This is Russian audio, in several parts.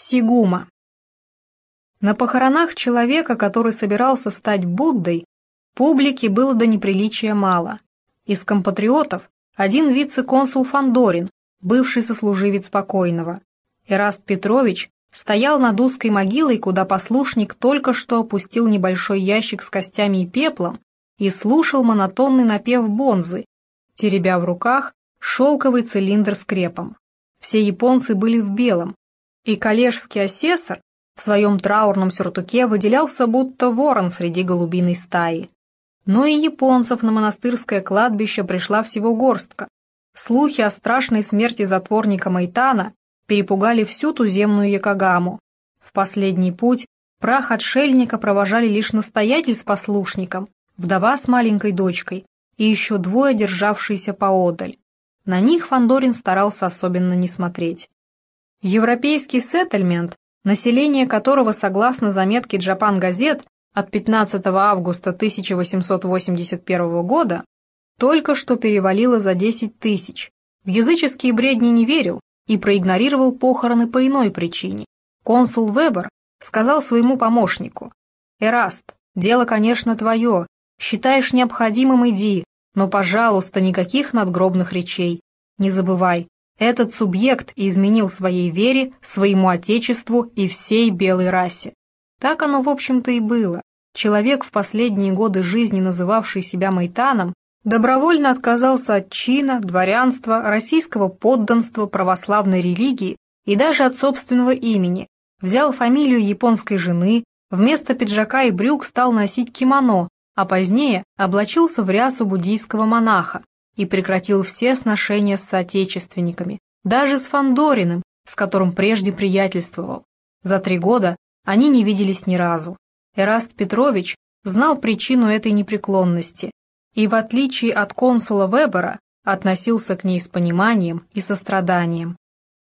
Сигума. На похоронах человека, который собирался стать Буддой, публике было до неприличия мало. Из компатриотов один вице-консул Фандорин, бывший сослуживец покойного. Эраст Петрович стоял над узкой могилой, куда послушник только что опустил небольшой ящик с костями и пеплом и слушал монотонный напев бонзы, теребя в руках шелковый цилиндр с крепом. Все японцы были в белом, и коллежский асессор в своем траурном сюртуке выделялся будто ворон среди голубиной стаи. Но и японцев на монастырское кладбище пришла всего горстка. Слухи о страшной смерти затворника Майтана перепугали всю туземную Якогаму. В последний путь прах отшельника провожали лишь настоятель с послушником, вдова с маленькой дочкой и еще двое, державшиеся поодаль. На них Фандорин старался особенно не смотреть. Европейский сеттельмент, население которого, согласно заметке Джапан Газет от 15 августа 1881 года, только что перевалило за 10 тысяч. В языческие бредни не верил и проигнорировал похороны по иной причине. Консул Вебер сказал своему помощнику, «Эраст, дело, конечно, твое, считаешь необходимым иди, но, пожалуйста, никаких надгробных речей. Не забывай, этот субъект изменил своей вере, своему отечеству и всей белой расе. Так оно, в общем-то, и было. Человек, в последние годы жизни называвший себя Майтаном, добровольно отказался от чина, дворянства, российского подданства, православной религии и даже от собственного имени, взял фамилию японской жены, вместо пиджака и брюк стал носить кимоно, а позднее облачился в рясу буддийского монаха, и прекратил все сношения с соотечественниками, даже с Фандориным, с которым прежде приятельствовал. За три года они не виделись ни разу. Эраст Петрович знал причину этой непреклонности и, в отличие от консула Вебера, относился к ней с пониманием и состраданием.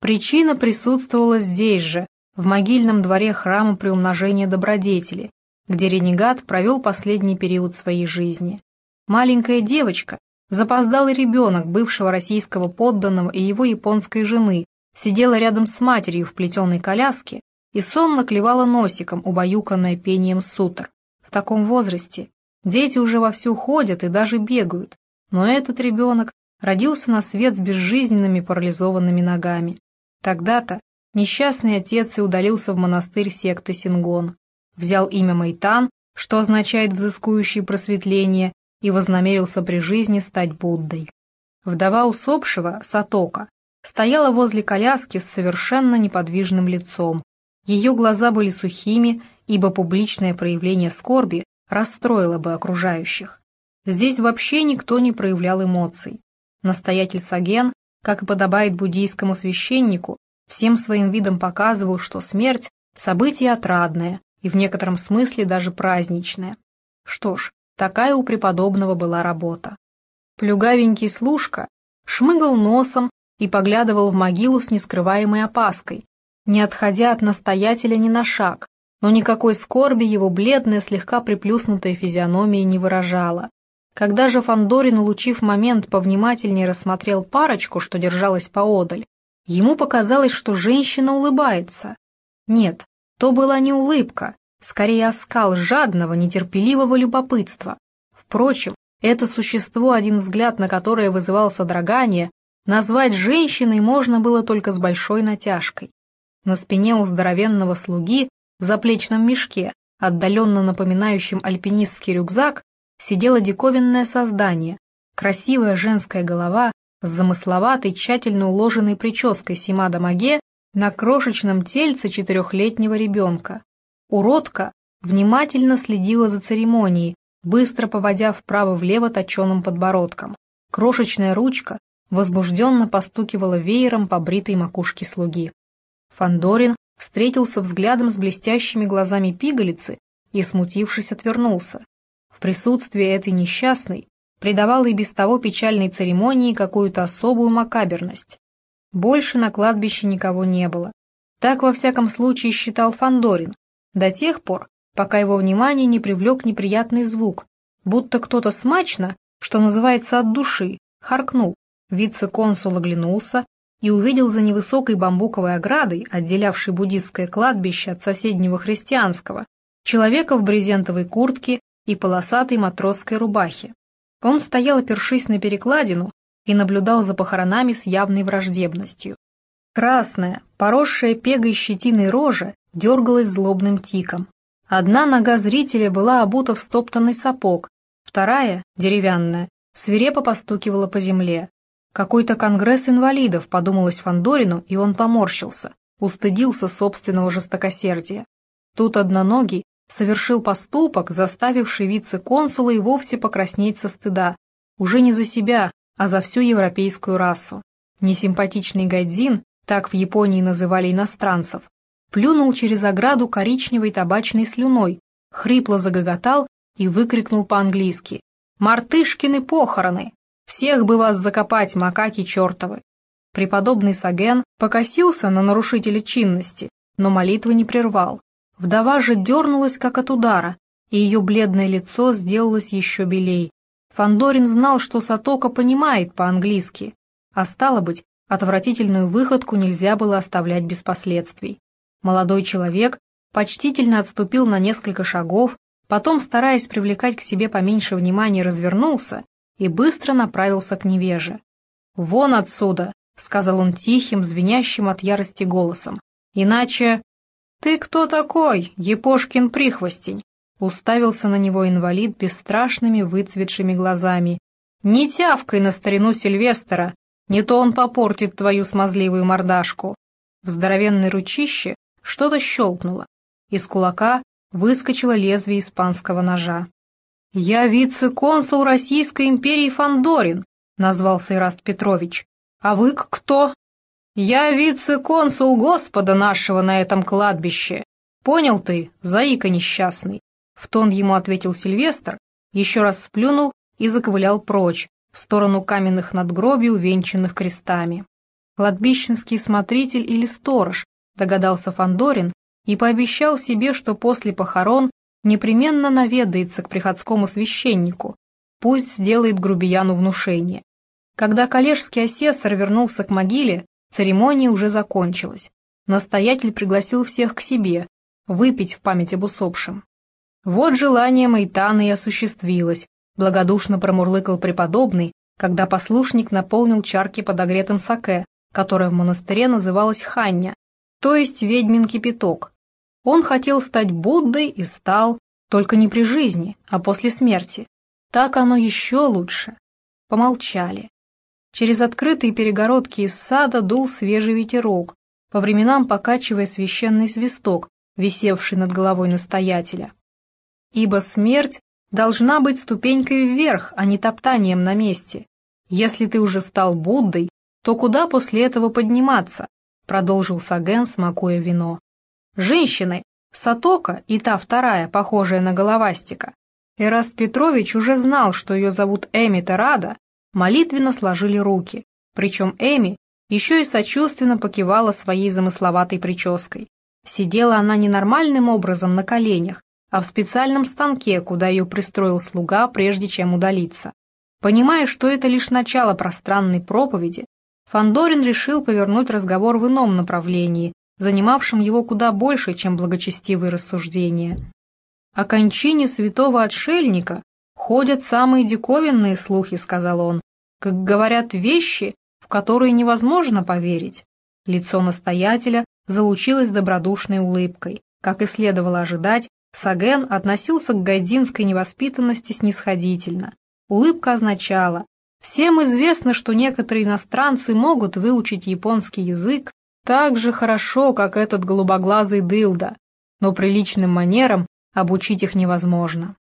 Причина присутствовала здесь же, в могильном дворе храма приумножения добродетели, где ренегат провел последний период своей жизни. Маленькая девочка, Запоздалый ребенок бывшего российского подданного и его японской жены сидела рядом с матерью в плетеной коляске и сонно клевала носиком, убаюканная пением сутр. В таком возрасте дети уже вовсю ходят и даже бегают, но этот ребенок родился на свет с безжизненными парализованными ногами. Тогда-то несчастный отец и удалился в монастырь секты Сингон, взял имя Майтан, что означает «взыскующий просветление», и вознамерился при жизни стать Буддой. Вдова усопшего, Сатока, стояла возле коляски с совершенно неподвижным лицом. Ее глаза были сухими, ибо публичное проявление скорби расстроило бы окружающих. Здесь вообще никто не проявлял эмоций. Настоятель Саген, как и подобает буддийскому священнику, всем своим видом показывал, что смерть – событие отрадное и в некотором смысле даже праздничное. Что ж, Такая у преподобного была работа. Плюгавенький служка шмыгал носом и поглядывал в могилу с нескрываемой опаской, не отходя от настоятеля ни на шаг, но никакой скорби его бледная, слегка приплюснутая физиономия не выражала. Когда же Фандорин, улучив момент, повнимательнее рассмотрел парочку, что держалась поодаль, ему показалось, что женщина улыбается. Нет, то была не улыбка, скорее оскал жадного, нетерпеливого любопытства. Впрочем, это существо, один взгляд на которое вызывал содрогание, назвать женщиной можно было только с большой натяжкой. На спине у здоровенного слуги в заплечном мешке, отдаленно напоминающем альпинистский рюкзак, сидело диковинное создание, красивая женская голова с замысловатой, тщательно уложенной прической Симада Маге на крошечном тельце четырехлетнего ребенка. Уродка внимательно следила за церемонией, быстро поводя вправо-влево точеным подбородком. Крошечная ручка возбужденно постукивала веером по бритой макушке слуги. Фандорин встретился взглядом с блестящими глазами пигалицы и, смутившись, отвернулся. В присутствии этой несчастной придавал и без того печальной церемонии какую-то особую макаберность. Больше на кладбище никого не было. Так, во всяком случае, считал Фандорин, до тех пор, пока его внимание не привлек неприятный звук, будто кто-то смачно, что называется от души, харкнул. Вице-консул оглянулся и увидел за невысокой бамбуковой оградой, отделявшей буддистское кладбище от соседнего христианского, человека в брезентовой куртке и полосатой матросской рубахе. Он стоял, опершись на перекладину, и наблюдал за похоронами с явной враждебностью. Красная, поросшая пегой щетиной рожа дергалась злобным тиком. Одна нога зрителя была обута в стоптанный сапог, вторая, деревянная, свирепо постукивала по земле. Какой-то конгресс инвалидов, подумалось Фандорину, и он поморщился, устыдился собственного жестокосердия. Тут одноногий совершил поступок, заставивший вице-консула и вовсе покраснеть со стыда. Уже не за себя, а за всю европейскую расу. Несимпатичный Гайдзин, так в Японии называли иностранцев, плюнул через ограду коричневой табачной слюной, хрипло загоготал и выкрикнул по-английски «Мартышкины похороны! Всех бы вас закопать, макаки чертовы!» Преподобный Саген покосился на нарушителя чинности, но молитвы не прервал. Вдова же дернулась, как от удара, и ее бледное лицо сделалось еще белей. Фандорин знал, что Сатока понимает по-английски, а стало быть, отвратительную выходку нельзя было оставлять без последствий. Молодой человек почтительно отступил на несколько шагов, потом, стараясь привлекать к себе поменьше внимания, развернулся и быстро направился к невеже. «Вон отсюда!» — сказал он тихим, звенящим от ярости голосом. «Иначе...» «Ты кто такой, Епошкин прихвостень?» Уставился на него инвалид бесстрашными выцветшими глазами. «Не тявкай на старину Сильвестра, не то он попортит твою смазливую мордашку». В здоровенной ручище что-то щелкнуло. Из кулака выскочило лезвие испанского ножа. «Я вице-консул Российской империи Фандорин», — назвался Ираст Петрович. «А вы кто?» «Я вице-консул Господа нашего на этом кладбище. Понял ты, заика несчастный?» В тон ему ответил Сильвестр, еще раз сплюнул и заковылял прочь, в сторону каменных надгробий, увенчанных крестами. Кладбищенский смотритель или сторож, догадался Фандорин и пообещал себе, что после похорон непременно наведается к приходскому священнику, пусть сделает грубияну внушение. Когда коллежский асессор вернулся к могиле, Церемония уже закончилась. Настоятель пригласил всех к себе, выпить в память об усопшем. Вот желание Майтана и осуществилось, благодушно промурлыкал преподобный, когда послушник наполнил чарки подогретым саке, которое в монастыре называлось ханья, то есть ведьмин кипяток. Он хотел стать Буддой и стал, только не при жизни, а после смерти. Так оно еще лучше. Помолчали. Через открытые перегородки из сада дул свежий ветерок, по временам покачивая священный свисток, висевший над головой настоятеля. Ибо смерть должна быть ступенькой вверх, а не топтанием на месте. Если ты уже стал Буддой, то куда после этого подниматься? Продолжил Саген, смакуя вино. Женщины, Сатока и та вторая, похожая на головастика. Эраст Петрович уже знал, что ее зовут Эми Тарада, молитвенно сложили руки, причем Эми еще и сочувственно покивала своей замысловатой прической. Сидела она ненормальным образом на коленях, а в специальном станке, куда ее пристроил слуга, прежде чем удалиться. Понимая, что это лишь начало пространной проповеди, Фандорин решил повернуть разговор в ином направлении, занимавшем его куда больше, чем благочестивые рассуждения. О кончине святого отшельника «Ходят самые диковинные слухи», — сказал он, «как говорят вещи, в которые невозможно поверить». Лицо настоятеля залучилось добродушной улыбкой. Как и следовало ожидать, Саген относился к гайдинской невоспитанности снисходительно. Улыбка означала, всем известно, что некоторые иностранцы могут выучить японский язык так же хорошо, как этот голубоглазый дылда, но приличным манерам обучить их невозможно.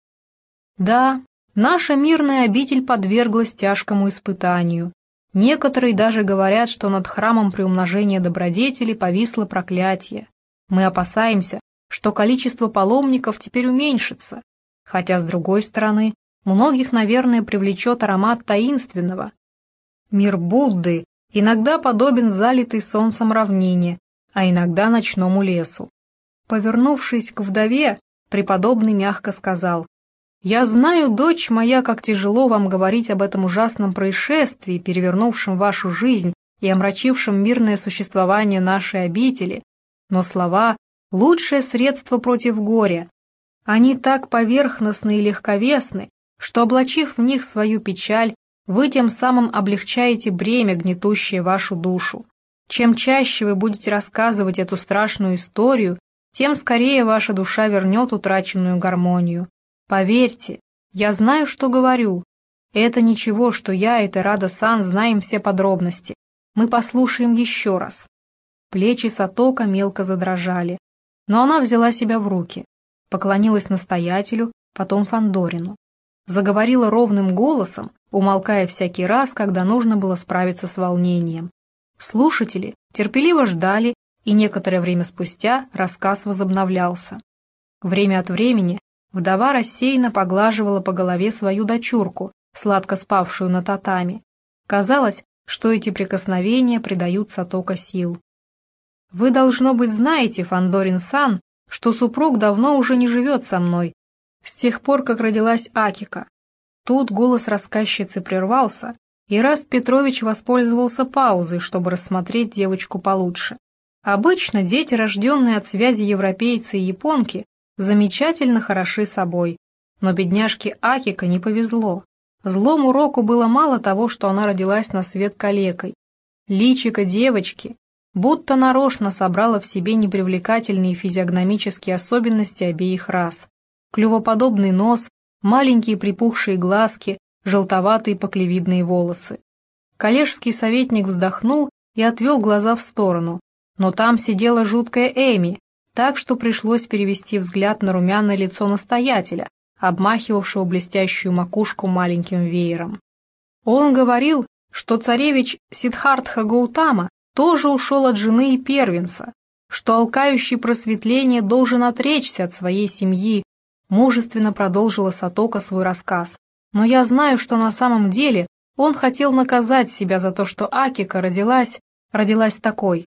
Да, Наша мирная обитель подверглась тяжкому испытанию. Некоторые даже говорят, что над храмом приумножения добродетели повисло проклятие. Мы опасаемся, что количество паломников теперь уменьшится, хотя, с другой стороны, многих, наверное, привлечет аромат таинственного. Мир Будды иногда подобен залитой солнцем равнине, а иногда ночному лесу. Повернувшись к вдове, преподобный мягко сказал, «Я знаю, дочь моя, как тяжело вам говорить об этом ужасном происшествии, перевернувшем вашу жизнь и омрачившим мирное существование нашей обители, но слова — лучшее средство против горя. Они так поверхностны и легковесны, что, облачив в них свою печаль, вы тем самым облегчаете бремя, гнетущее вашу душу. Чем чаще вы будете рассказывать эту страшную историю, тем скорее ваша душа вернет утраченную гармонию. Поверьте, я знаю, что говорю. Это ничего, что я и Терада Сан знаем все подробности. Мы послушаем еще раз. Плечи Сатока мелко задрожали, но она взяла себя в руки, поклонилась настоятелю, потом Фандорину. Заговорила ровным голосом, умолкая всякий раз, когда нужно было справиться с волнением. Слушатели терпеливо ждали, и некоторое время спустя рассказ возобновлялся. Время от времени вдова рассеянно поглаживала по голове свою дочурку, сладко спавшую на татами. Казалось, что эти прикосновения придают Сатока сил. «Вы, должно быть, знаете, Фандорин-сан, что супруг давно уже не живет со мной, с тех пор, как родилась Акика». Тут голос рассказчицы прервался, и Раст Петрович воспользовался паузой, чтобы рассмотреть девочку получше. Обычно дети, рожденные от связи европейца и японки, замечательно хороши собой, но бедняжке Акика не повезло. Злому Року было мало того, что она родилась на свет калекой. Личико девочки будто нарочно собрала в себе непривлекательные физиогномические особенности обеих рас. Клювоподобный нос, маленькие припухшие глазки, желтоватые поклевидные волосы. Коллежский советник вздохнул и отвел глаза в сторону, но там сидела жуткая Эми, так что пришлось перевести взгляд на румяное лицо настоятеля, обмахивавшего блестящую макушку маленьким веером. Он говорил, что царевич Сидхартха Гаутама тоже ушел от жены и первенца, что алкающий просветление должен отречься от своей семьи, мужественно продолжила Сатока свой рассказ. Но я знаю, что на самом деле он хотел наказать себя за то, что Акика родилась, родилась такой.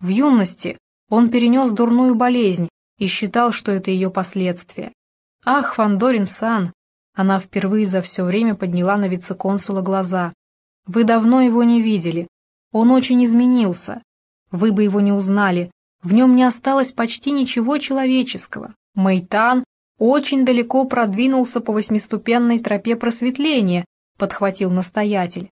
В юности он перенес дурную болезнь и считал, что это ее последствия. «Ах, Фандорин-сан!» Она впервые за все время подняла на вице-консула глаза. «Вы давно его не видели. Он очень изменился. Вы бы его не узнали. В нем не осталось почти ничего человеческого. Майтан очень далеко продвинулся по восьмиступенной тропе просветления», подхватил настоятель.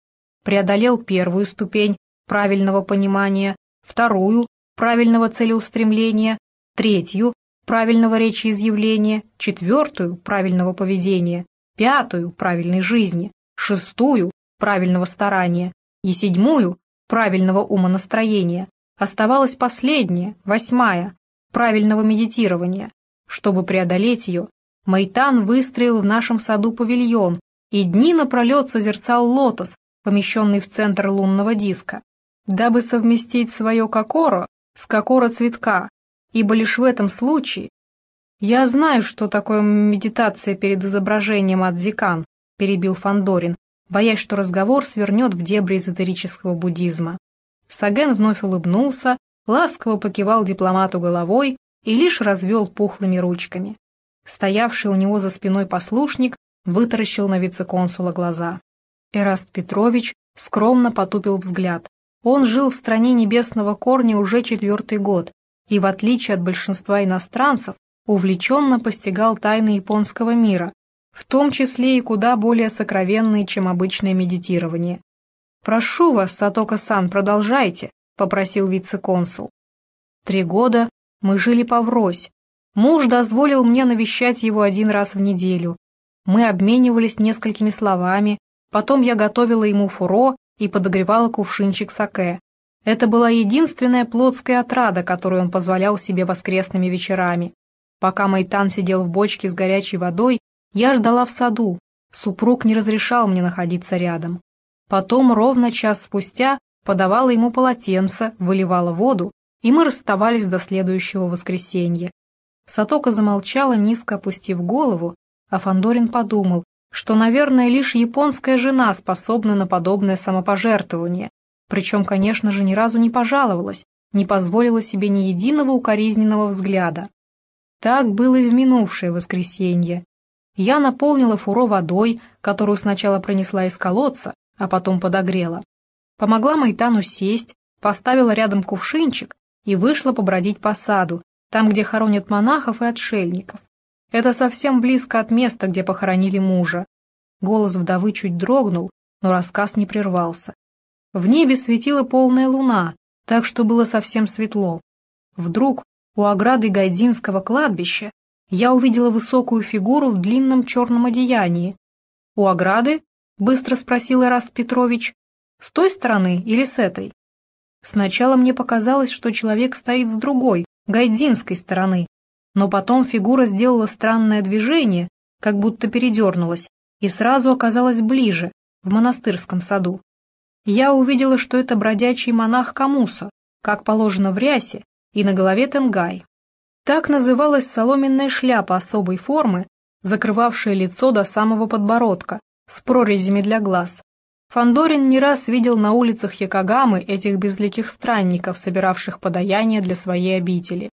Преодолел первую ступень правильного понимания, вторую правильного целеустремления, третью правильного речиизъявления, четвертую – правильного поведения, пятую – правильной жизни, шестую – правильного старания и седьмую – правильного умонастроения. Оставалась последняя, восьмая – правильного медитирования. Чтобы преодолеть ее, Майтан выстроил в нашем саду павильон и дни напролет созерцал лотос, помещенный в центр лунного диска, дабы совместить свое кокоро с кокоро цветка, ибо лишь в этом случае... «Я знаю, что такое медитация перед изображением от Зикан», перебил Фандорин, боясь, что разговор свернет в дебри эзотерического буддизма. Саген вновь улыбнулся, ласково покивал дипломату головой и лишь развел пухлыми ручками. Стоявший у него за спиной послушник вытаращил на вице-консула глаза. Эраст Петрович скромно потупил взгляд. Он жил в стране небесного корня уже четвертый год, и, в отличие от большинства иностранцев, увлеченно постигал тайны японского мира, в том числе и куда более сокровенные, чем обычное медитирование. «Прошу вас, Сатока-сан, продолжайте», — попросил вице-консул. Три года мы жили поврось. Муж дозволил мне навещать его один раз в неделю. Мы обменивались несколькими словами, потом я готовила ему фуро и подогревала кувшинчик саке. Это была единственная плотская отрада, которую он позволял себе воскресными вечерами. Пока Майтан сидел в бочке с горячей водой, я ждала в саду. Супруг не разрешал мне находиться рядом. Потом, ровно час спустя, подавала ему полотенце, выливала воду, и мы расставались до следующего воскресенья. Сатока замолчала, низко опустив голову, а Фандорин подумал, что, наверное, лишь японская жена способна на подобное самопожертвование, причем, конечно же, ни разу не пожаловалась, не позволила себе ни единого укоризненного взгляда. Так было и в минувшее воскресенье. Я наполнила фуро водой, которую сначала пронесла из колодца, а потом подогрела. помогла Майтану сесть, поставила рядом кувшинчик и вышла побродить по саду, там, где хоронят монахов и отшельников. Это совсем близко от места, где похоронили мужа. Голос вдовы чуть дрогнул, но рассказ не прервался. В небе светила полная луна, так что было совсем светло. Вдруг у ограды Гайдинского кладбища я увидела высокую фигуру в длинном черном одеянии. «У ограды?» — быстро спросил Ираст Петрович. «С той стороны или с этой?» Сначала мне показалось, что человек стоит с другой, гайдинской стороны, но потом фигура сделала странное движение, как будто передернулась, и сразу оказалась ближе, в монастырском саду. Я увидела, что это бродячий монах Камуса, как положено в рясе, и на голове тенгай. Так называлась соломенная шляпа особой формы, закрывавшая лицо до самого подбородка, с прорезями для глаз. Фандорин не раз видел на улицах Якогамы этих безликих странников, собиравших подаяние для своей обители.